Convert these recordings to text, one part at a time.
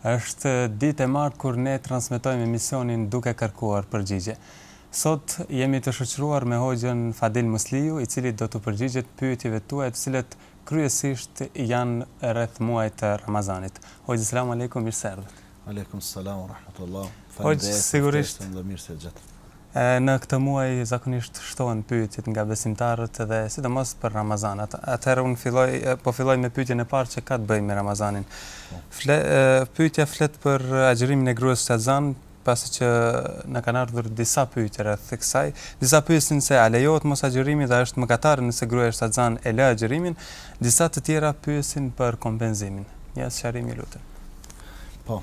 Është ditë e martë kur ne transmetojmë emisionin Duke Kërkuar Përgjigje. Sot jemi të shoqëruar me hoxhën Fadil Musliu, i cili do t'u përgjigjet pyetjeve tuaja të cilat kryesisht janë rreth muajit të Ramazanit. Hoxhë selam alejkum, mirë se erdhët. Alejkum selam wa rahmetullah. Hoxhë sigurisht Në këtë muaj zakonisht shtohen pyetjet nga besimtarët dhe sidomos për Ramazan. Atëherë unë filloj, po filloj me pyetjen e parë që ka të bëjë me Ramazanin. Fle, pyetja flet për agjërimin e gruas shtatzënë, pasi që na kanë ardhur disa pyetje rreth kësaj. Disa pyesin se a lejohet mos agjërimi dhe a është mëkatare nëse gruaja shtatzënë e lë agjërimin. Disa të tjera pyesin për kompenzimin. Një sqarim ju lutem. Po,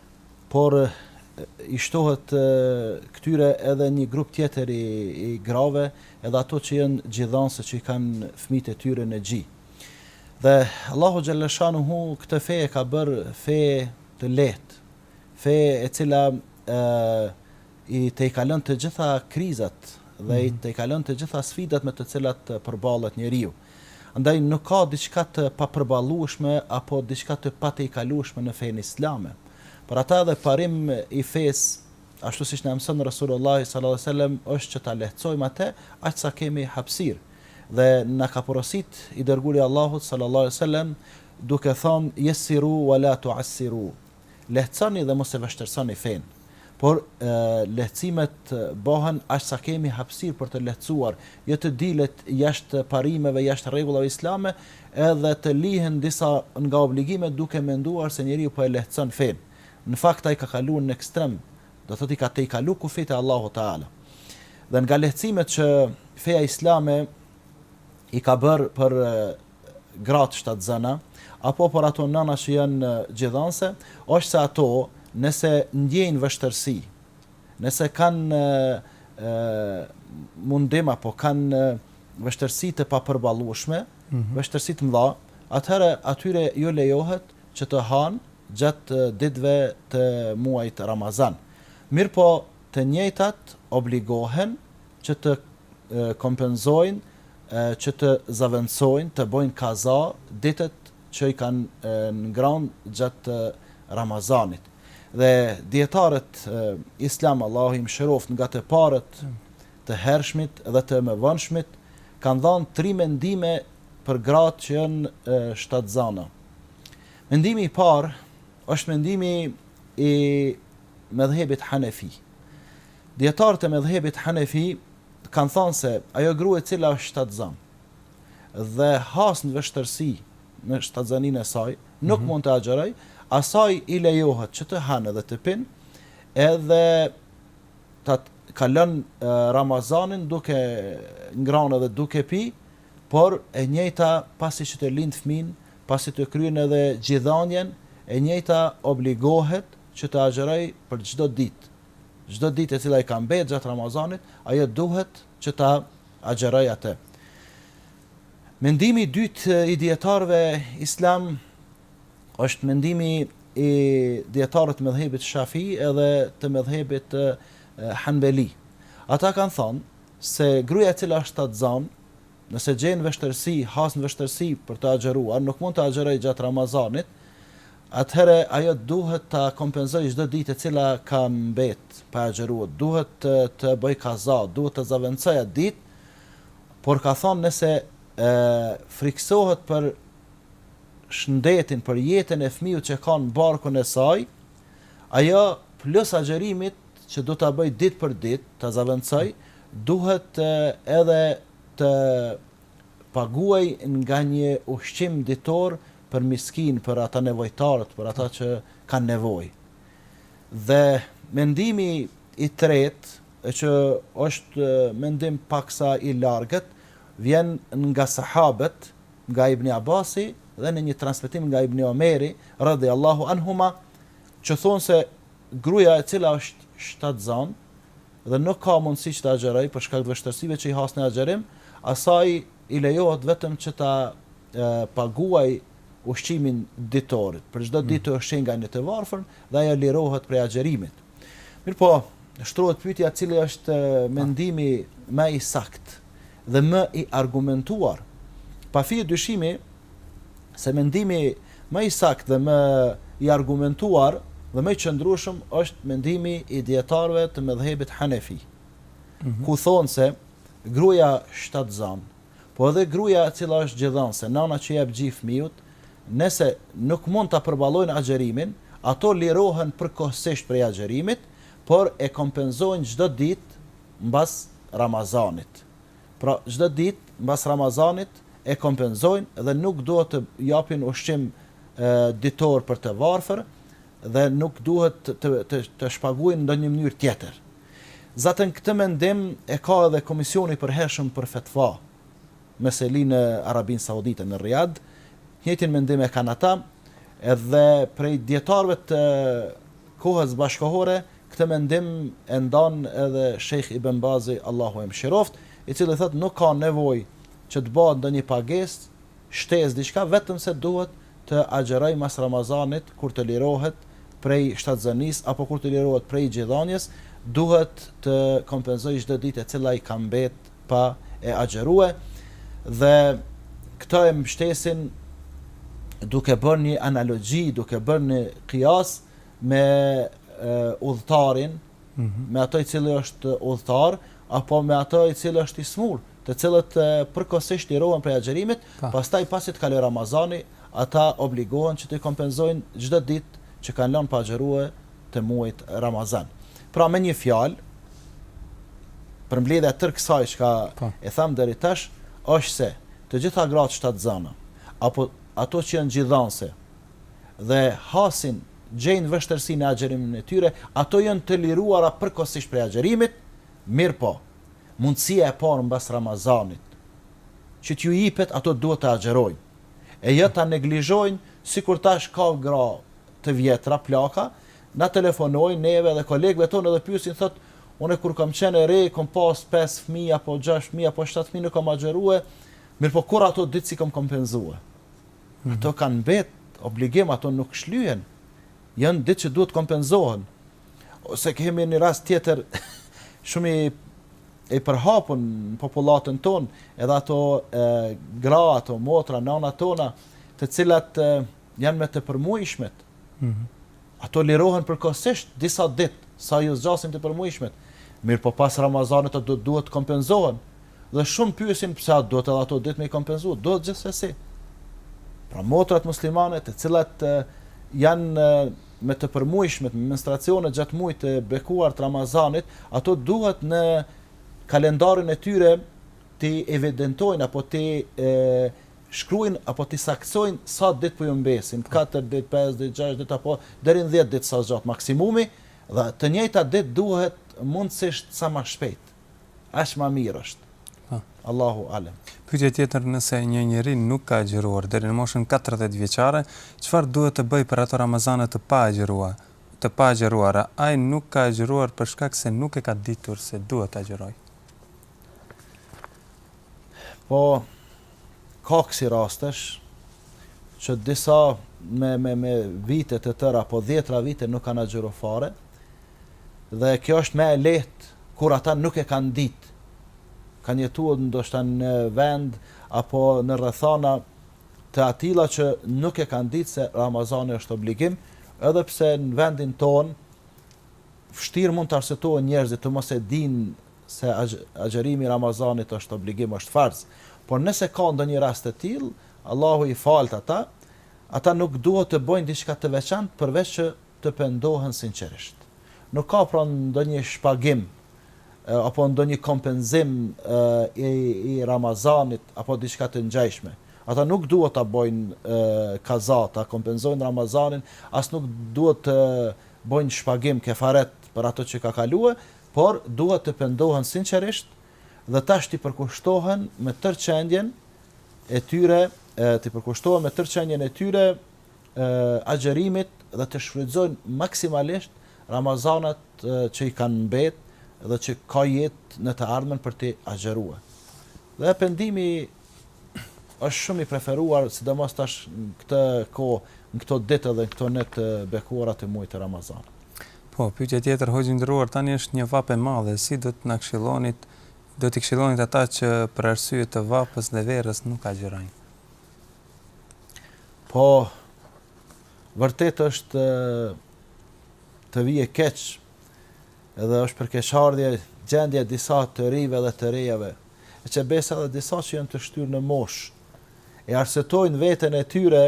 Por i shtohet këtyre edhe një grup tjetër i grave, edhe ato që janë gjidhanëse që i kanë fëmijët e tyre në gji. Dhe Allahu xhelle shanuhu këtë fe e ka bërë fe të lehtë, fe e cila i tejkalon të gjitha krizat dhe i tejkalon të gjitha sfidat me të cilat përballet njeriu. Andaj nuk ka diçka të papërballueshme apo diçka të patejkalueshme në fenë islame. Për ata edhe parim i fesë, ashtu siç na mëson Resulullahi sallallahu alejhi ve sellem, është që ta lehtësojmë atë aq sa kemi hapësirë. Dhe na ka porositë i Dërguari i Allahut sallallahu alejhi ve sellem duke thënë, Yessiru wa la tu'assiru. Lehtësoni dhe mos e vështirësoni fenë. Por, lehtësimet bëhen aq sa kemi hapësirë për të lehtësuar, jo të dilet jashtë parimeve, jashtë rregullave islame, edhe të lihen disa nga obligimet duke menduar se njeriu po e lehtëson fenë. Në fakt, ai ka kaluar në ekstrem, do të thotë i ka tejkaluar kufijtë e Allahut teala. Dhe nga lehtësimet që feja islame i ka bërë për gratë shtatzëna, apo për ato nëna që janë gjidhënëse, është se ato nëse ndjejnë vështërsi, nëse kanë mundim apo kanë vështërsi të papërballueshme, mhm. vështërsi të mëdha, atëherë atyre ju lejohet që të hanë gjatë ditëve të muajit Ramazan. Mirëpo të njëjtat obligohen që të kompenzojnë, që të zavendësojnë, të bëjnë kaza ditët që i kanë ngrënë gjatë Ramazanit. Dhe dijetarët islam Allahu i mëshiroftë nga të parët të hershmit dhe të mëvonshmit kanë dhënë tri mendime për gratë që janë shtatzana. Mendimi i parë është mendimi i medhhebit hanefi. Dijetarët e medhhebit hanefi kanë thënë se ajo grua e cila është shtatzan dhe has në vështërsi në shtatzaninë e saj, nuk mhm. mund të agjërojë, asaj i lejohet që të hanë dhe të pinë, edhe ta kalon Ramazanin duke ngrënë dhe duke pi, por e njëjta pasi që të lind fëmijën, pasi të kryen edhe gjidhanjen, e njëjta obligohet që të agjërojë për çdo ditë, çdo ditë e cila i ka mbetë gjatë Ramazanit, ajo duhet që ta agjërojë atë. Mendimi i dytë i dijetarëve islam është mendimi i dijetarëve të medhhebit Shafi edhe të medhhebit Hanbeli. Ata kanë thonë se gruaja e cila është shtatzan Nëse gjen vështirësi, has në vështirësi për të agjëruar, nuk mund të agjërojë gjatë Ramazanit, atëherë ajo duhet ta kompenzojë çdo ditë e cila ka mbet pa agjëruar, duhet të bëjë kaza, duhet të zavendësojë atë ditë, por ka thënë nëse frikësohet për shëndetin, për jetën e fëmijut që ka në barkun e saj, ajo plus agjërimit që do ta bëjë ditë për ditë, ta zavendësojë, duhet edhe të paguajë nga një ushqim ditor për miskinë, për ata nevojtarët, për ata që kanë nevojë. Dhe mendimi i tretë, që është mendim paksa i largët, vjen nga sahabët, nga Ibni Abasi dhe në një transmetim nga Ibni Omeri, radijallahu anhuma, që thonë se Gruaja e cila është shtatzanë dhe nuk ka mundësi që të agjërojë për shkak të vështirësive që i has në agjërim, asaj i lejohet vetëm që ta paguajë ushqimin ditor, për çdo ditë të ushqejë nga një të varfër dhe ajo lirohet prej agjërimit. Mirëpo, shtrohet pyetja cili është mendimi më i saktë, dhe më i argumentuar. Pa fije dyshimi se mendimi më i saktë dhe më i argumentuar dhe më i qëndrueshëm është mendimi i dijetarëve të medhhebit Hanefi, mhm. ku thonë se gruaja shtatzan, po edhe gruaja e cila është gjidhanëse, nana që jep gji fëmijut, nëse nuk mund ta përballojnë agjërimin, ato lirohen përkohësisht prej agjërimit, por e kompenzojnë çdo ditë mbas Ramazanit. Pra çdo ditë mbas Ramazanit e kompenzojnë dhe nuk duhet të japin ushqim ditor për të varfër dhe nuk duhet të të të shpagojnë ndonjë mënyrë tjetër. Zaten këtë mendim e ka edhe Komisioni i Përhershëm për Fetva me seli në Arabinë Saudite në Riad, të njëjtin mendim e kanë ata, edhe prej dijetarëve të kohës bashkëkohore Këtë mendim e ndan edhe Shejh Ibën Bazi, Allahu e mëshiroftë, i cili thotë nuk ka nevojë që të bëhet ndonjë pagesë, shtesë diçka, vetëm se duhet të agjërojë mas Ramazanit kur të lirohet prej shtatzënisë apo kur të lirohet prej gjidhanjes, duhet të kompenzojë çdo ditë e cila i ka mbet pa e agjërue dhe këtë e mbështesin duke bërë një analogji, duke bërë një kijas, me udhëtarin, mhm. me atë i cili është udhëtar, apo me atë i cili është i smurë, të cilët përkohësisht lirohen prej agjerimit, po. pastaj pasi të kalojë Ramazani, ata obligohen që t'i kompenzojnë çdo ditë që kanë lënë pa agjerue të muajit Ramazan. Pra me një fjalë, përmbledhja e tërë kësaj çka po. e thamë deri tash, është se të gjitha gratë shtatzana, apo ato që janë gjidhanëse, dhe hasin, gjejnë vështirësi në agjerimin e tyre, ato janë të liruara përkohësisht prej agjerimit, mirëpo mundësia e parë mbas Ramazanit që t'ju jipet, ato duhet të agjerojnë, e jo ta neglizhojnë, sikur tash ka gra të vjetra, plaka, na telefonojnë neve dhe kolegëve tonë edhe pyesin, thotë, unë kur kam qenë e re, kam pas pesë fëmijë apo gjashtë fëmijë apo shtatë fëmijë nuk kam agjërue, mirëpo kurrë ato ditë s'i kam kompenzue. Ato kanë mbet obligim, ato nuk shlyhen. Janë ditë që duhet të kompenzohen. Ose kemi një rast tjetër shumë i përhapun në popullatën tonë, edhe ato e, gra, ato motra, nana tona, të cilat e, janë me të përmuajshmet, mm -hmm. Ato lirohen përkohësisht disa ditë, sa ju zgjasin të përmuajshmet, mirëpo pas Ramazanit ato duhet të kompenzohen. Dhe shumë pyesin pse a duhet edhe ato ditë me i kompenzu? Duhet gjithsesi. Pra motrat muslimane të cilat janë me të përmuajshmet, me menstruacione gjatë muajit të bekuar të Ramazanit, ato duhet në kalendarin e tyre t'i evidentojnë apo të shkrujnë apo t'i saktësojnë sa ditë po ju mbesin, katër ditë, pesë ditë, gjashtë ditë apo deri në dhjetë ditë sa është gjatë maksimumi, dhe të njëjtat ditë duhet mundësisht sa ma shpejt. Aq ma mirë është. Allahu alem. Pyetje tjetër, nëse një njeri nuk ka agjëruar deri në moshën katërdhjetë vjeçare, çfarë duhet të bëjë për ato Ramazane të paagjërua, të paagjëruara? Ai nuk ka agjëruar për shkak se nuk e ka ditur se duhet të agjërojë. Po ka kësi rastesh që disa me me me vite të tëra apo dhjetra vite nuk kanë agjëruar fare. Dhe kjo është më e lehtë kur ata nuk e kanë ditë. Kanë jetuar ndoshta në vend apo në rrethana të atilla që nuk e kanë ditë se Ramazani është obligim, edhe pse në vendin tonë vështirë mund të arsetohen njerëzit të mos e dinë se agjërimi i Ramazanit është obligim, është farz. Por nëse ka ndonjë rast të tillë, Allahu i faltë ata, ata nuk duhet të bëjnë diçka të veçantë përveç që të pendohen sinqerisht. Nuk ka pra ndonjë shpagim apo ndonjë kompenzim i Ramazanit apo diçka të ngjajshme. Ata nuk duhet ta bojnë kaza, ta kompenzojnë Ramazanin, as nuk duhet të bojnë shpagim, kefaret, për ato që ka kaluar, por duhet të pendohen sinqerisht dhe tash t'i përkushtohen me tërë qenien e tyre, t'i përkushtohen me tërë qenien e tyre agjërimit dhe të shfrytëzojnë maksimalisht Ramazanët që i kanë mbet dhe që ka jetë në të ardhmen për të agjërue. Dhe pendimi është shumë i preferuar, sidomos tash në këtë kohë, në këto ditë dhe në këto net të bekuara të muajit të Ramazanit. Po, pyetja tjetër hoxhë i nderuar tani është një vapë e madhe si do të na këshillonit do t'i këshillonit ata që për arsye të vapës dhe verës nuk agjërojnë. Po vërtet është të vije keq edhe është për keqardhje gjendja e disa të rijve dhe të rejave e që besa dhe disa që janë të shtyrë në moshë e arsetojnë vetën e tyre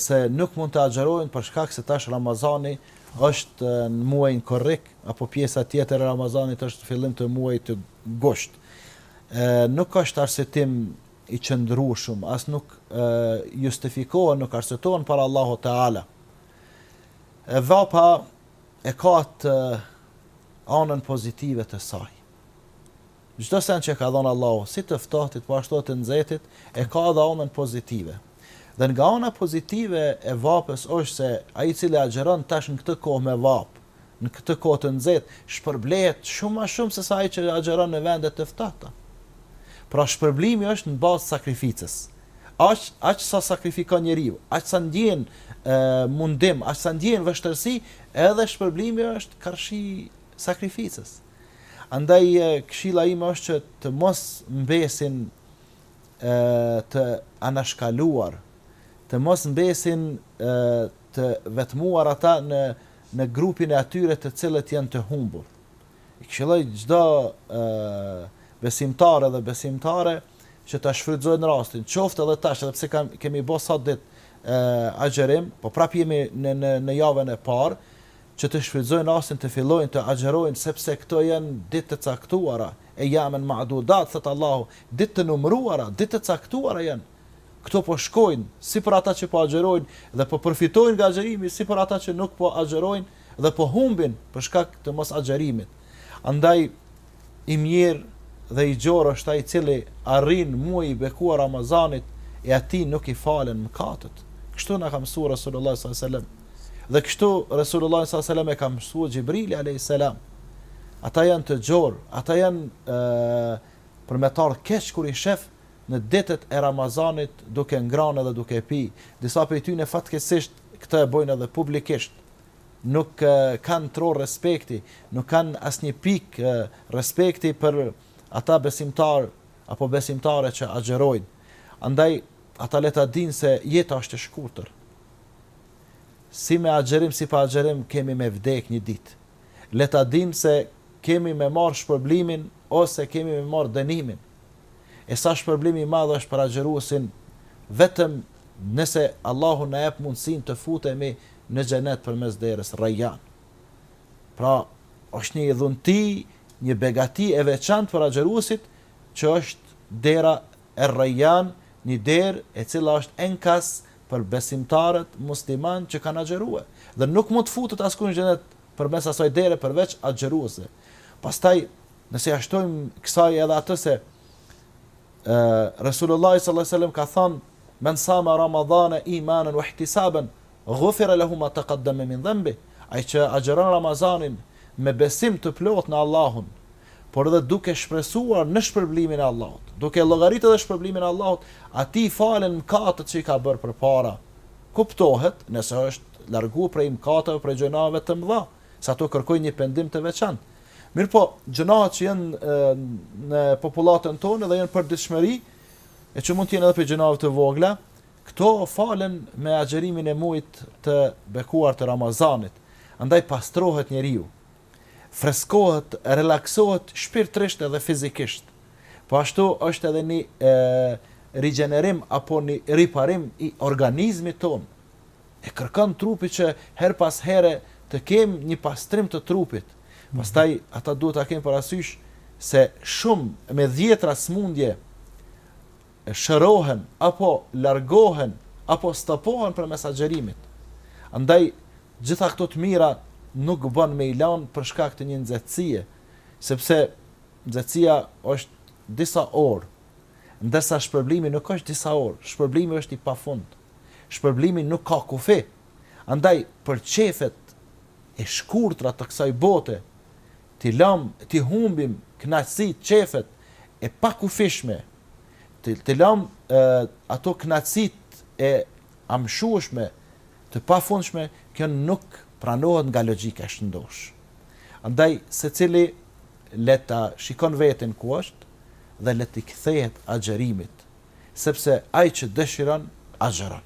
se nuk mund të agjërojnë për shkak se tash Ramazani është në muajin korrik apo pjesa tjetër e Ramazanit është në fillim të muajit të gusht. Nuk është arsyetim i qëndrueshëm, as nuk justifikohen, nuk arsyetohen para Allahut teala. Vapa e ka atë anën pozitive të saj. Çdo send që e ka dhonë Allahu, si të ftohtit po ashtu edhe të nxehtit, e ka edhe anën pozitive. Dhe nga ana pozitive e vapës është se ai i cili agjëron tash në këtë kohë me vapë, në këtë kohë të nxehtë, shpërblehet shumë ma shumë sesa ai që agjëron në vende të ftohta. Pra shpërblimi është në bazë të sakrificës. Aq, aq sa sakrifikon njeriu, aq sa ndjen mundim, aq sa ndjen vështirësi, edhe shpërblimi është karshi sakrificës. Andaj këshilla ime është që të mos mbesin të anashkaluar, të mos mbesin të vetmuar ata në në grupin e atyre të cilët janë të humbur. I këshilloj çdo besimtar edhe besimtare që ta shfrytëzojnë rastin, qoftë edhe tash edhe pse kemi bo sa ditë agjërim, po prapë jemi në në në javën e parë, që të shfrytëzojnë rastin të fillojnë të agjërojnë sepse këto janë ditë të caktuara, Eyâmen ma'dûdât thotë Allahu, ditë të numëruara, ditë të caktuara janë. Këto po shkojnë, si për ata që po agjërojnë dhe po përfitojnë nga agjërimi, si për ata që nuk po agjërojnë dhe po humbin për shkak të mos agjërimit. Andaj i mjerë dhe i gjorë është ai i cili arrin muaji i bekuar Ramazanit e atij nuk i falen mëkatet. Kështu na ka mësuar Resulullah sallallahu alaihi wasallam. Dhe kështu Resulullah sallallahu alaihi wasallam e ka mësuar Xhibrili alaihi salam. Ata janë të gjorë, ata janë ë për me t'ardh keq kur i shef në ditët e Ramazanit duke ngrënë dhe duke pi. Disa prej tyre fatkeqësisht këtë e bojnë edhe publikisht. nuk kanë trohë respekti, nuk kanë asnjë pikë respekti për ata besimtarë apo besimtare që agjërojnë. Andaj ata le ta dinë se jeta është e shkurtër. Si me agjërim si pa agjërim kemi me vdek një ditë. Le ta dinë se kemi me marr shpërblimin ose kemi me marr dënimin. E sa shpërblimi i madh është për agjëruesin vetëm nëse Allahu na jep mundësinë të futemi në xhenet përmes derës Rayyan. Pra, është një dhunti, një begati e veçantë për agjëruesit që është dera Er-Rayyan, një derë e cila është enkas për besimtarët muslimanë që kanë agjërue, dhe nuk mund të futet askush në xhenet përmes asaj dere përveç agjëruesve. Pastaj, nëse ia shtojmë kësaj edhe atë se Resulullahi sallallahu alejhi ve sellem ka thanë, Men sama Ramadhane imanen wa ihtisaben, ghufira lehu ma taqaddame min dhanbi, ai që agjëron Ramazanin me besim të plotë në Allahun, por edhe duke shpresuar në shpërblimin e Allahut, duke llogaritur edhe shpërblimin e Allahut, atij i falen mëkatet që i ka bërë përpara. Kuptohet, nëse është largu prej mëkateve, prej gjunaheve të mëdha. se ato kërkojnë një pendim të veçantë. Mirëpo, gjënahat që janë në popullatën tonë dhe janë për dëshmëri, e që mund të jenë edhe për gjënahat të vogla, këto falen me agjerimin e mujt të bekuar të Ramazanit, andaj pastrohet njeriu, freskohet, relaksohet shpirtërisht edhe fizikisht, po ashtu është edhe një e, rigjenerim apo një riparim i organizmit tonë, E kërkon trupi që herë pas here të kemë një pastrim të trupit. Pastaj ata duhet ta kenë parasysh se shumë me dhjetra sëmundje shërohen apo largohen apo stopohen përmes agjerimit. Andaj gjitha këto të mira nuk bën me i lanë për shkak të një nxehtësie, sepse nxehtësia është disa orë, ndërsa shpërblimi nuk është disa orë, shpërblimi është i pafund. Shpërblimi nuk ka kufi. Andaj, për qejfet e shkurtra të kësaj bote, t'i lëmë, t'i humbim kënaqësitë, qejfet e pakufishme, t'i, t'i lëmë e, ato kënaqësitë e amshueshme, të pafundshme, kjo nuk pranohet nga logjika e shëndoshë. Andaj, secili le ta shikon veten ku është dhe le t'i kthehet agjerimit. sepse ai që dëshiron, agjëron.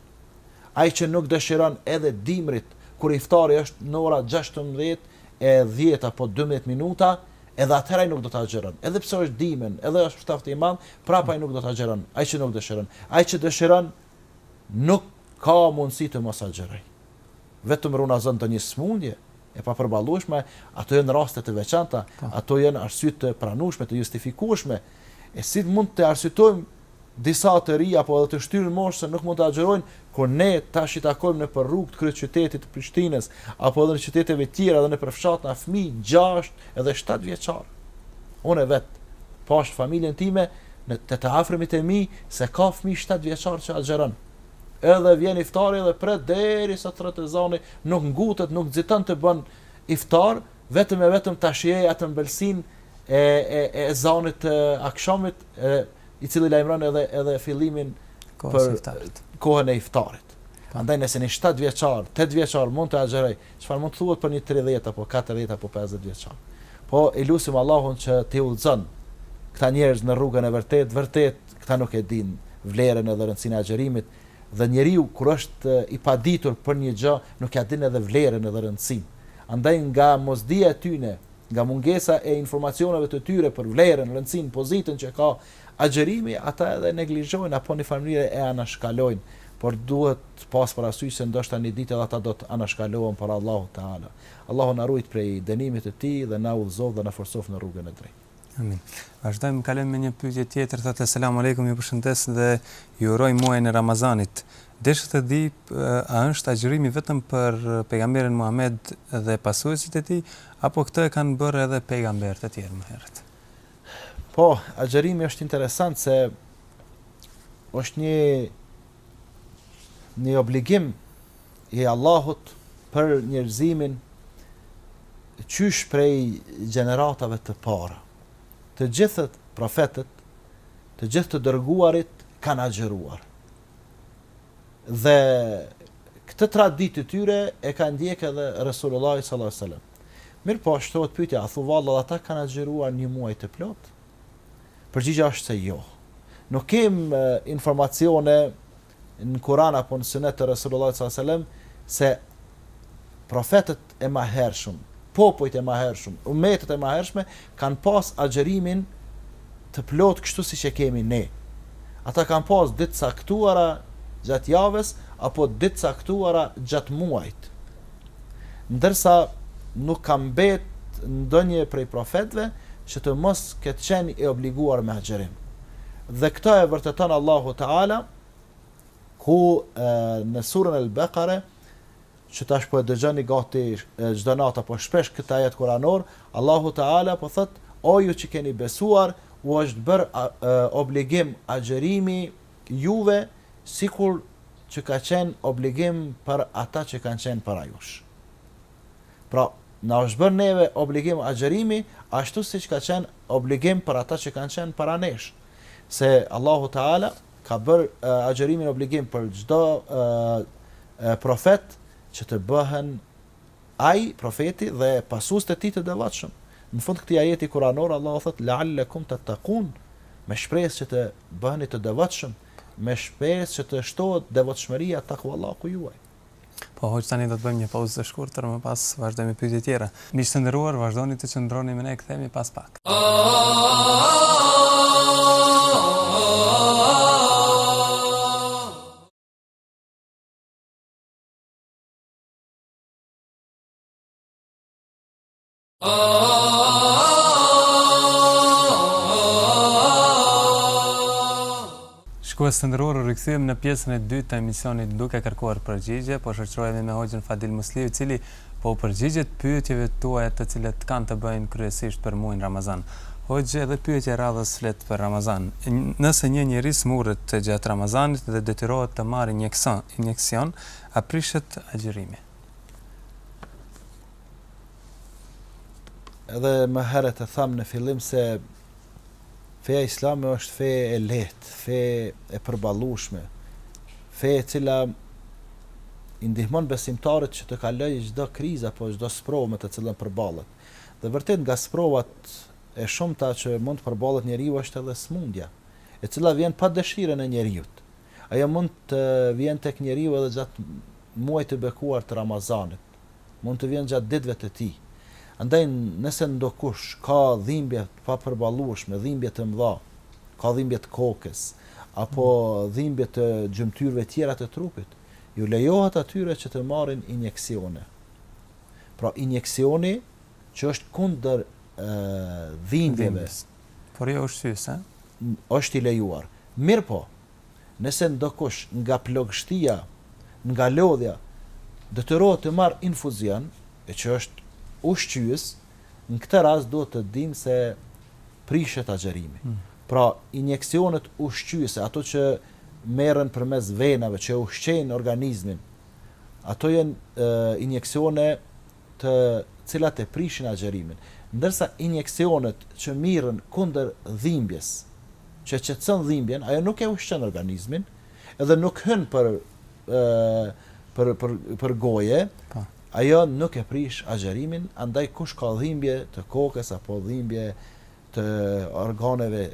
Ai që nuk dëshiron edhe dimrit, kur iftari është në ora 16 e 10 apo 12 minuta, edhe atëherë ai nuk do të agjëron. Edhe pse është dimën, edhe është ftoft i madh, prapë ai nuk do të agjëron, ai që nuk dëshiron. Ai që dëshiron, nuk ka mundësi të mos agjëroj. Vetëm runa Zot ndonjë smundje, e papërballueshme, ato janë raste të veçanta, po. ato janë arsye të pranueshme, të justifikueshme. E si mund të arsytojmë disa të ri apo edhe të shtyrë në moshë se nuk mund të agjërojnë, kur ne tash i takojmë nëpër rrugë të kryeqytetit të Prishtinës, apo edhe në qytete tjera dhe nëpër fshatna fmi, gjasht edhe shtatë vjeqarë. Unë vetë, pashë familjen time, te të afërmit e mi, se ka fmi shtatë vjeqarë që agjëron. Edhe vjen iftari dhe pret derisa thrret ezani, nuk ngutet, nuk nxiton të bën iftar, vetëm e vetëm ta shijojë atë ëmbëlsin e e ezanit të akshamit, e, i cili lajmëron edhe edhe fillimin e iftarit. kohën e iftarit. Po. Andaj nëse një 7 vjeçar, 8 vjeçar mund të agjeroj, çfarë mund të thuhet për një 30 apo 40 apo 50 vjeçar. Po e lusim Allahun që t'i udhëzon këta njerëz në rrugën e vërtetë, vërtet Këta nuk e dinë vlerën edhe rëndësinë e agjërimit dhe njeriu kur është i paditur për një gjë, nuk ja din edhe vlerën edhe rëndësinë. Andaj nga mosdija e tyne, nga mungesa e informacioneve të tyre për vlerën, rëndësinë, pozitën që ka agjërimi, ata edhe e neglizhojnë apo në njëfarë mënyre e anashkalojnë, por duhet pas parasysh se ndoshta një ditë edhe ata do të anashkalohen para Allahut Teala. Allahu na ruajt prej dënimit të Tij dhe na udhëzoftë dhe na forcoftë në rrugën e drejtë. Amin. Vazhdojmë, kalojmë me një pyetje tjetër, thotë selam aleikum, ju përshëndes dhe ju uroj muajin e Ramazanit. Desha të di a është agjërimi vetëm për pejgamberin Muhammed dhe pasuesit e tij apo këtë e kanë bërë edhe pejgamberët e tjerë më herët. Po, agjërimi është interesant se është një një obligim i Allahut për njerëzimin qysh prej gjeneratave të para. Të gjithë profetët, të gjithë të dërguarit kanë agjëruar. Dhe këtë traditë të tyre e ka ndjek edhe Resulullah sallallahu alaihi wasallam. Mirëpo, shtohet pyetja, a thua vallë ata kanë agjëruar një muaj të plotë? Përgjigja është se jo. Nuk kem informacione në Kur'an apo në Synet të Resulullahit sallallahu alajhi wasallam se profetët e mëhershëm, popujt e mëhershëm, umetet e mëhershme kanë pas agjërimin të plot kështu siç e kemi ne. Ata kanë pas ditë të caktuara gjatë javës apo ditë të caktuara gjatë muajit. ndërsa nuk ka mbet ndonjë prej profetëve që të mos ketë qenë i obliguar me agjërim. Dhe këtë e vërteton Allahu Teala ku e, në surën El Bekare që tash po e dëgjoni gati çdo natë apo shpesh këtë ajet kuranor, Allahu Teala po thotë, o ju që keni besuar, u është bërë obligim agjërimi juve sikur që ka qenë obligim për ata që kanë qenë para jush. Pra, na është bërë neve obligim agjërimi, ashtu siç ka qenë obligim për ata që kanë qenë para nesh. Se Allahu Teala ka bërë uh, agjërimin obligim për çdo uh, profet që të bëhen Ai, Profeti, dhe pasuesit e tij të devotshëm. Në fund të këtij ajeti kuranor, Allahu thotë, Le'allekum tettaqun, me shpresë që të bëheni të devotshëm, me shpresë që të shtohet devotshmëria, takvallëku, juaj. Po hoxhë tani do të bëjmë një pauzë të shkurtër më pas vazhdojmë me pyetjet tjera. Miq të nderuar vazhdoni të qëndroni me ne kthehemi pas pak. Shikues të nderuar, rikthehemi në pjesën e dytë të emisionit duke kërkuar përgjigje, po shoqërohemi me Hoxhën Fadil Musliu, i cili po u përgjigjet pyetjeve tuaja të cilat kanë të bëjnë kryesisht për muajin Ramazan. Hoxhë, edhe pyetja e radhës flet për Ramazan. Nëse një njeri smurret gjatë Ramazanit dhe detyrohet të marrë injeksion, A prishet agjërimi? Edhe më herët e thamë në fillim se feja islame është fe e lehtë, fe e përballueshme, fe e cila i ndihmon besimtarët që të kalojë çdo krizë apo çdo sprovë me të cilën përballet. Dhe vërtet nga sprovat e shumta që mund të përballet njeriu është edhe smundja, e cila vjen pa dëshirën e njeriut. Ajo mund të vjen tek njeriu edhe gjatë muajit të bekuar të Ramazanit, mund të vjen gjatë ditëve të tij. Andaj nëse ndokush ka dhimbje të papërballueshme, dhimbje të mëdha, ka dhimbje të kokës apo dhimbje të gjymtyrëve tjera të trupit, ju lejohet atyre që të marrin injeksione. Pra injeksioni që është kundër dhimbjeve, Por jo ushqyese, është i lejuar. Mirëpo, nëse ndokush nga plogështia, nga lodhja, detyrohet të marrë infuzion, e që është ushqyes, në këtë rast duhet të dimë se prishet agjërimi. Pra, injeksionet ushqyese, ato që merren përmes venave, që e ushqejnë organizmin, ato janë injeksione, të cilat e prishin agjerimin, ndërsa injeksionet që mirren kundër dhimbjes që qetëson dhimbjen, ajo nuk e ushqen organizmin dhe nuk hyn për për për për goje, po. ajo nuk e prish agjerimin, andaj kush ka dhimbje të kokës apo dhimbje të organeve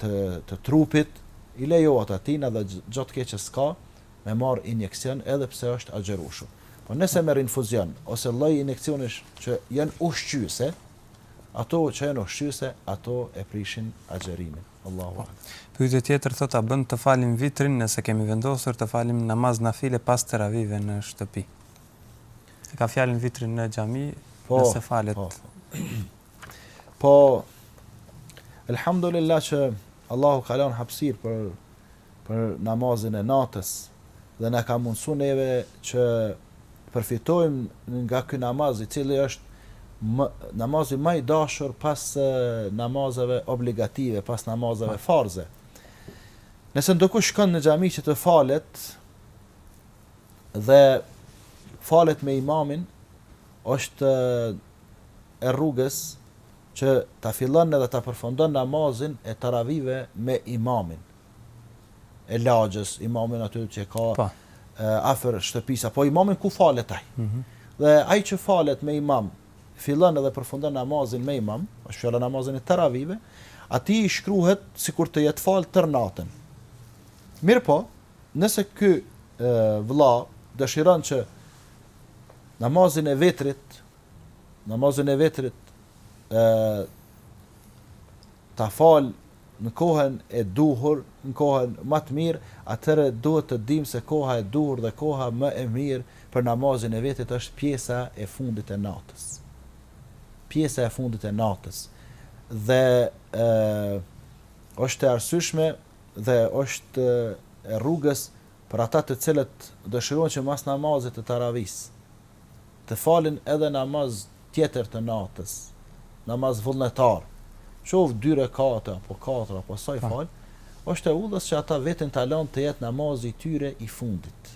të të trupit, i lejohet atina dhe gja të keqe s'ka, me marrë injeksion edhe pse është agjërushëm. Po nëse merr infuzion ose lloj injeksionesh që janë ushqyese, ato që janë ushqyese ato e prishin agjërimin. Allahu po. alem. Pyetja tjetër thotë a bën të falim vitrin nëse kemi vendosur të falim namaz nafile pas teravive në shtëpi. E ka fjalën vitrin në xhami po, nëse falet. Po. Po. po Elhamdulillah që Allahu ka lënë hapësirë për për namazin e natës dhe na ka mundësu neve që të përfitojmë nga ky namaz i cili është më, namazi më i dashur pas namazeve obligative, pas namazeve farze. Nëse ndokush shkon në xhami që të falet dhe falet me imamin, është e rrugës që ta fillon edhe ta përfundon namazin e taravive me imamin e lagjes, imamin aty që e ka afër shtëpisë, apo imamin ku falet ai. Dhe ai që falet me imam, fillon edhe përfundon namazin me imam, është fjala namazin e taravive, ati i shkruhet sikur të jetë falë tër natën. Mirëpo, nëse ky vla dëshiron që Namazin e vitrit, namazin e vitrit ë ta fal në kohën e duhur, në kohën më të mirë, atëherë duhet të dimë se koha e duhur dhe koha më e mirë për namazin e vitrit është pjesa e fundit e natës. Pjesa e fundit e natës. Dhe ë është e arsyeshme dhe është e rrugës Për ata të cilët dëshirojnë që mas namazit të taravisë të falin edhe namaz tjetër të natës, namaz vullnetar, qoftë dy rekate apo katër apo sa i falë, është e udhës që ata vitrin ta lanë të jetë namazi i tyre i fundit.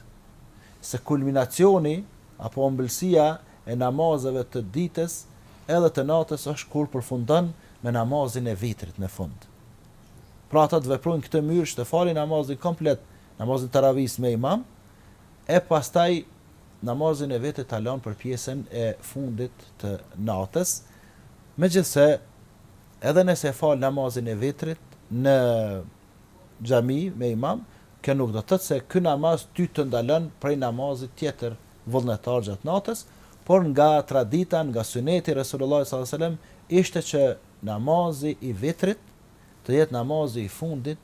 Se kulminacioni apo ëmbëlsia e namazeve të ditës edhe të natës është kur përfundon me namazin e vitrit në fund. Pra ata të veprojnë këtë mënyrë që të falin namazin komplet, namazin e taravisë me imam, e pastaj namazin e vitrit ta lanë për pjesën e fundit të natës, megjithëse edhe nëse e fal namazin e vitrit në xhami me imam, kjo nuk do të thotë se ky namaz ty të ndalon prej namazit tjetër vullnetar gjatë natës, por nga tradita, nga syneti i Resulullahit sallallahu alejhi ve sellem ishte që namazi i vitrit të jetë namazi i fundit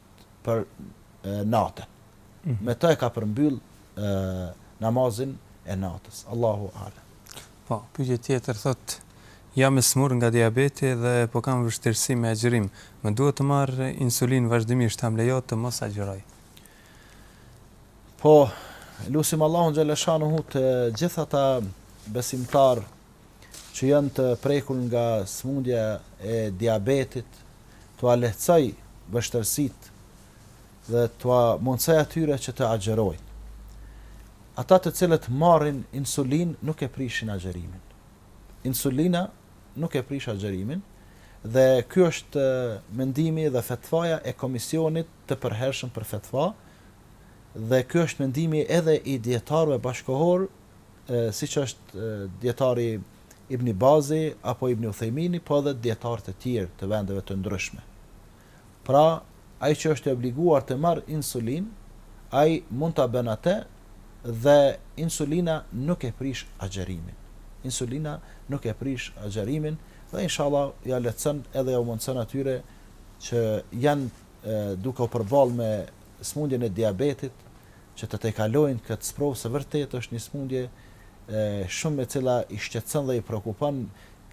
për natën. Me të e ka përmbyll namazin e natës. Allahu alem. Po, pyetje tjetër thot, jam i smur nga diabeti dhe po kam vështirësi me agjërim. Më duhet të marr insulinë vazhdimisht, a më lejohet të mos agjëroj? Po, lusim Allahun xhele shanuhu të gjithë ata besimtarë që janë të prekur nga sëmundja e diabetit, t'ua lehtësoj vështërsitë dhe t'ua mundësoj atyre që të agjerojnë. Ata të cilët marrin insulinë nuk e prishin agjerimin. Insulina nuk e prish agjerimin dhe ky është mendimi dhe fetvaja e komisionit të përhershëm për fetva dhe ky është mendimi edhe i dijetarëve bashkëkohorë siç është dijetari Ibni Bazi apo Ibni Uthejmini, po edhe dijetarë të tjerë të vendeve të ndryshme. Pra, ai që është i obliguar të marrë insulinë, ai mund ta bën atë dhe insulina nuk e prish agjerimin. Insulina nuk e prish agjerimin dhe inshallah ua lehtëson edhe ua mundëson atyre që janë duke u përballur me smundjen e diabetit, që ta tejkalojnë këtë sprovë se vërtet është një sëmundje e shumë e cila i shqetëson dhe i preokupon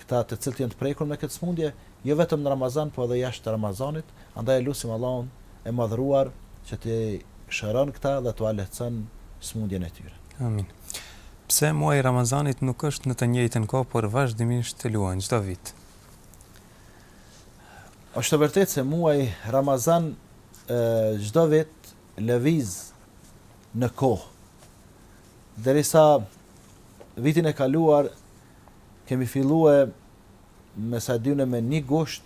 këta të cilët janë të prekur me këtë sëmundje, jo vetëm në Ramazan, po edhe jashtë Ramazanit, andaj e lusim Allahun e Madhëruar që t'i shëron këta dhe t'ua lehtëson sëmundjen e tyre. Amin. Pse muaji i Ramazanit nuk është në të njëjtën kohë, por vazhdimisht të luan çdo vit? Është vërtet se muaji Ramazan çdo vit lëviz në kohë. Derisa vitin e kaluar kemi fillue me sa di unë me një gusht,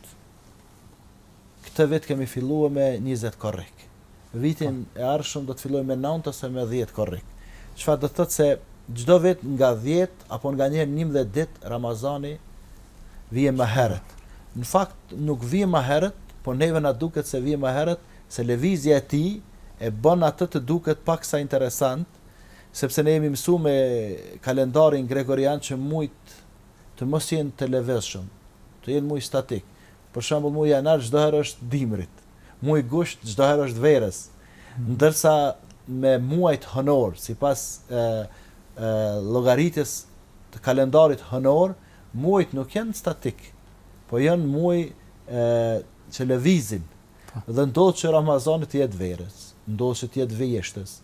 këtë vit kemi fillue me 20 korrik. Vitin e ardhshëm do të fillojë me 9 ose me 10 korrik. Çfarë do të thotë se çdo vit nga 10 apo nga një 11 ditë Ramazani vjen më herët. Në fakt nuk vjen më herët, po neve na duket se vjen më herët se lëvizja e tij e bën atë të duket paksa interesant, sepse ne jemi mësuar me kalendarin gregorian që muajt të mos jenë të lëvizshëm, të jenë muaj statikë. Për shembull, muaji janar çdoherë është dimrit, muaji gusht çdoherë është verës, ndërsa me muajt hënorë, sipas llogaritjes të kalendarit hënor, muajt nuk janë statikë, po janë muaj që lëvizin. Dhe ndodh që Ramazani të jetë verës, ndodh që të jetë vjeshtës,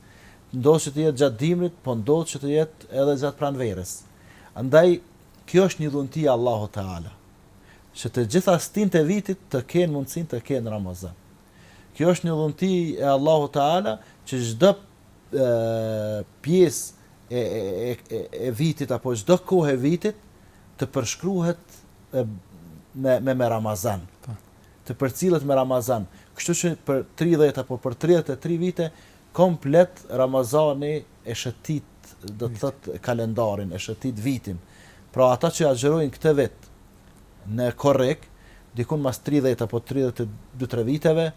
ndodh që të jetë gjatë dimrit, po ndodh që të jetë edhe gjatë pranverës. Andaj kjo është një dhunti e Allahut te Ala, që të gjitha stinët e vitit të kenë mundësinë të kenë Ramazan. Kjo është një dhunti e Allahut Teala që çdo pjesë e, e, e, e vitit apo çdo kohë e vitit të përshkruhet me me, me Ramazan. të përcillet me Ramazan, kështu që për tridhjetë apo për tridhjetë e tri vite komplet Ramazani e shëtit do të thot kalendarin, e shëtit vitin. Pra ata që agjërojnë këtë vit në korrik, diku mas tridhjetë apo tridhjetë e dy tre viteve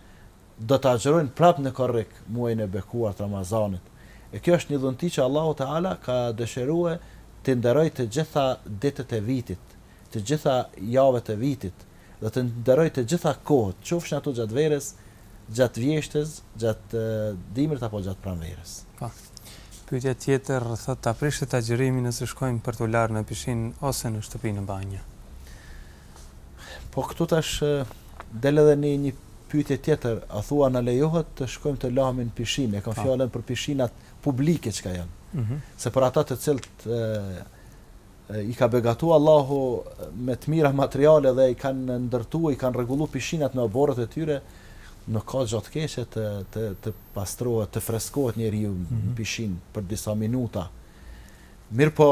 do të agjërojnë prap në korrik muajin e bekuar të Ramazanit. E kjo është një dhunti që Allahu Teala ka dëshiruar të nderojë të gjitha ditët e vitit, të gjitha javët e vitit. dhe të nderojë të gjitha kohët, qofshin ato gjatë verës, gjatë vjeshtës, gjatë dimrit apo gjatë pranverës. Po. Pyetja tjetër thotë ta prish agjërimin nëse shkojmë për t'u larë në pishinë ose në shtëpi në banjë. Po këtu tash del edhe një një pyetje tjetër, a thua na lejohet të shkojmë të lahemi në pishinë? E kam fjalën për pishinat publike që janë. Mm -hmm. Se për ata të cilët i ka begatu Allahu me të mira materiale dhe i kanë ndërtu, i kanë rregullu pishinat në oborret e tyre, nuk ka gjë të keqe të të të pastrohet, të freskohet njeriu në mhm. pishinë për disa minuta. Mirëpo,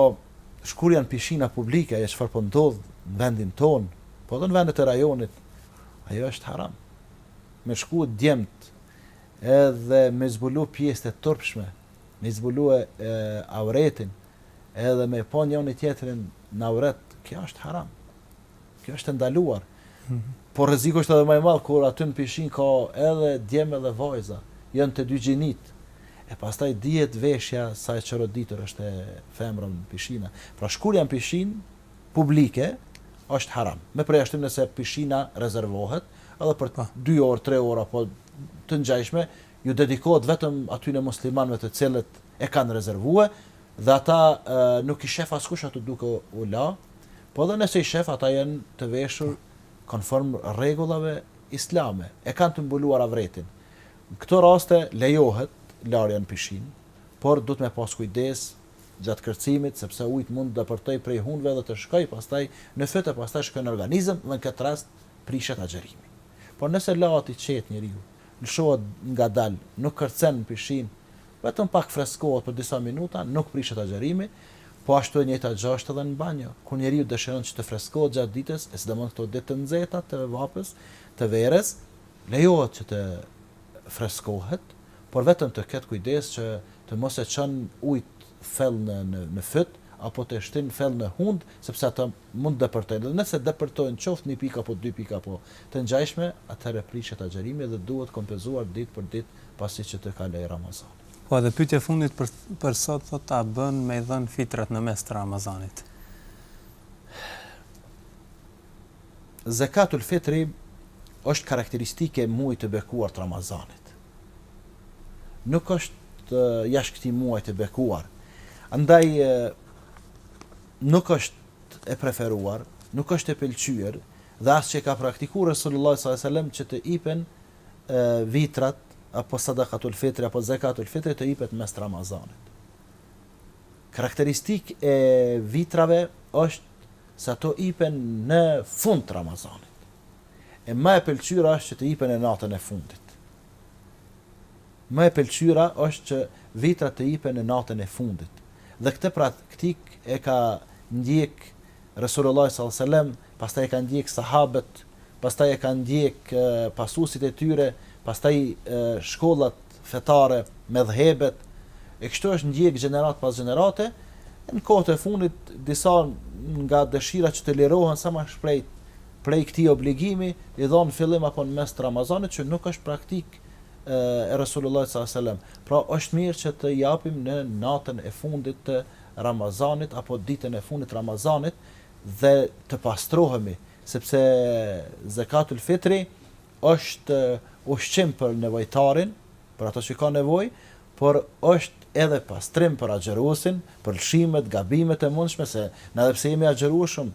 kur janë pishina publike, ajo çfarë po ndodh në vendin tonë, po edhe në vendet e rajonit, ajo është haram. Me shku djemt edhe me zbulu pjesët e turpshme, me zbulu e, auretin, edhe me pa njëri-tjetrin në auret, kjo është haram. Kjo është e ndaluar. Por rreziku është edhe më i madh kur aty në pishinë ka edhe djem edhe vajza, janë të dy gjinitë. E pastaj dihet veshja sa e çoroditur është e femrës në pishina. Pra shkuarja në pishinë publike është haram. Me përjashtim nëse pishina rezervohet edhe për dy orë, tre orë apo të ngjashme, u dedikohet vetëm atyne muslimanëve të cilët e kanë rezervue dhe ata nuk i shef askush aty duke u la, po edhe nëse i shef ata janë të veshur konform rregullave islame, e kanë të mbuluar avretin. Në këto raste lejohet larja në pishinë, por duhet me pas kujdes gjatë kërcimit sepse ujt mund të depërtojë prej hunëve dhe të shkojë pastaj në fyt e pastaj shkojë në organizëm dhe në këtë rast prishet agjërimi. Por nëse lahet i qetë njeriu, Lëshohet ngadalë, nuk kërcen në pishinë, vetëm pak freskohet për disa minuta, nuk prishet agjërimi. Po ashtu e njëjta gjë është edhe në banjo. Kur njeriu dëshiron që të freskohet gjatë ditës, e sidomos në këto ditë të nxehta të vapës, të verës, lejohet që të freskohet, por vetëm të ketë kujdes që të mos e çon ujt thellë në fyt apo ta shtin thellë në hundë, sepse ato mund të depërtojnë dhe nëse depërtojnë qoftë një pikë apo dy pikë apo të ngjashme, atëherë prishet agjërimi dhe duhet kompenzuar ditë për ditë pasi që të kalojë Ramazani. Po edhe pyetja e fundit për për sot thotë a bën me i dhënë fitrat në mes të Ramazanit? Zekatul fitri është karakteristikë e muajit të bekuar të Ramazanit. Nuk është jashtë këtij muaji të bekuar. Andaj nuk është e preferuar, nuk është e pëlqyer dhe as që e ka praktiku Resulullahi sallallahu alejhi ve sellem që të ipen vitrat apo sadakatul fitri apo zekatul fitri të ipet mes Ramazanit. Karakteristikë e vitrave është se ato ipen në fund të Ramazanit. E më e pëlqyera është që të ipen në natën e fundit. Më e pëlqyera është që vitrat të ipen në natën e fundit. Dhe këtë praktikë e ka ndjek Resulullahi sallal selem, pastaj e kanë ndjek sahabët, pastaj e kanë ndjek pasuesit e tyre, pastaj shkollat fetare, medhhebet, e kështu është ndjek gjeneratë pas gjenerate, e në kohët e fundit disa nga dëshirat që të lirohen sa më shpejt prej këtij obligimi, i dhonë fillim apo në mes të Ramazanit që nuk është praktikë e Resulullahit sallallahu alejhi ve sellem. Pra është mirë që të japim në natën e fundit të Ramazanit apo ditën e fundit të Ramazanit dhe të pastrohemi, sepse Zekatul Fitri është ushqim për nevojtarin, për atë që ka nevojë, por është edhe pastrim për agjëruesin, për lëshimet, gabimet e mundshme, se na edhe pse jemi agjërueshëm,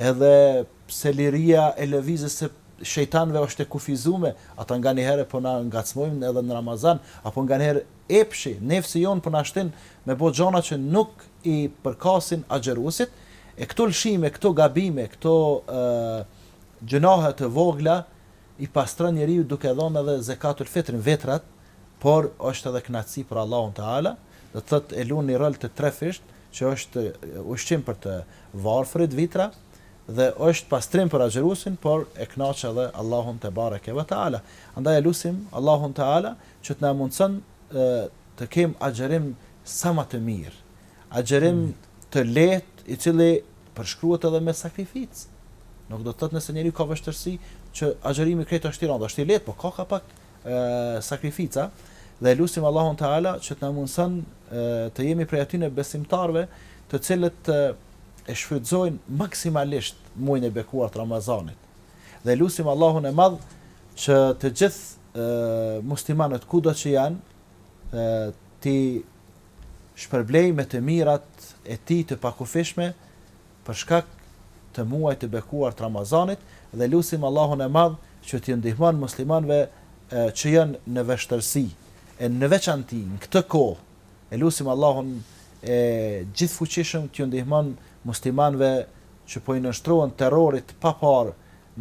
Edhe pse liria e lëvizjes së shejtanëve është e kufizume, ata nganjëherë po na ngacmojnë edhe në Ramazan, apo nganjëherë epshi, nefsi jonë po na shtin me bo gjana që nuk i përkasin agjëruesit, e këto lëshime, këto gabime, këto gjynahe të vogla i pastron njeriu duke dhënë edhe zekatul fitrin, vitrat, por është edhe kënaqësi për Allahun te ala, do të thotë e luan një rol të trefishtë që është ushqim për të varfërit, vitra, dhe është pastrim për agjëruesin, por e kënaq edhe Allahun te bareke ve teala. Andaj e lusim Allahun te ala që të na mundson të kemë agjërim sa më të mirë, agjërim të lehtë, i cili përshkruhet edhe me sakrificë. Nuk do të thotë nëse njeriu ka vështirësi që agjërimi krejt është i rëndë, është i lehtë, por ka ka pak sakrifica dhe e lusim Allahun te Ala që të na mundson të jemi prej atyre besimtarëve të cilët e shfrytëzojnë maksimalisht muajin e bekuar të Ramazanit. Dhe lusim Allahun e Madh që të gjithë muslimanët kudo që janë t'i shpërblejë me të mirat e tij të pakufishme për shkak të muajit të bekuar të Ramazanit dhe lusim Allahun e Madh që t'iu ndihmon muslimanëve që janë në veshtërsi e në veçanti në këtë kohë e lusim Allahun e gjithfuqishëm t'iu ndihmon muslimanëve që po i nënshtrohen terrorit të paparë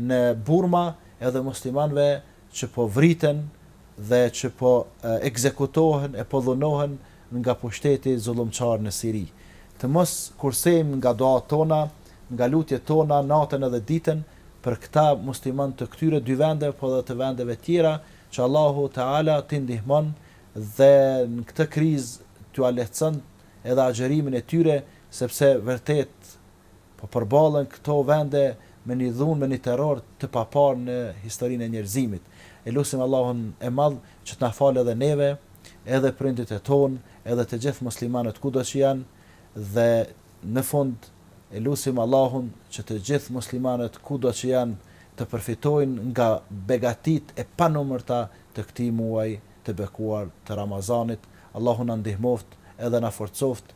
në Burma edhe muslimanëve që po vriten dhe që po ekzekutohen e po dhunohen nga pushteti zullumqar në Siri. Të mos kursejmë nga duatë tona, nga lutjet tona natën edhe ditën për këta musliman të këtyre dy vendeve po dhe të vendeve tjera që Allahu Teala t'i ndihmon dhe në këtë krizë t'ua lehtëson edhe agjërimin e tyre sepse vërtet Po përballen këto vende me një dhunë, me një terror të paparë në historinë e njerëzimit. E lusim Allahun e Madh që të na falë edhe neve, edhe prindit e tonë, edhe të gjithë muslimanët kudo që janë dhe në fund e lusim Allahun që të gjithë muslimanët kudo që janë të përfitojnë nga begatitë e panumërta të këtij muaji të bekuar të Ramazanit. Allahu na ndihmoftë edhe na forcoftë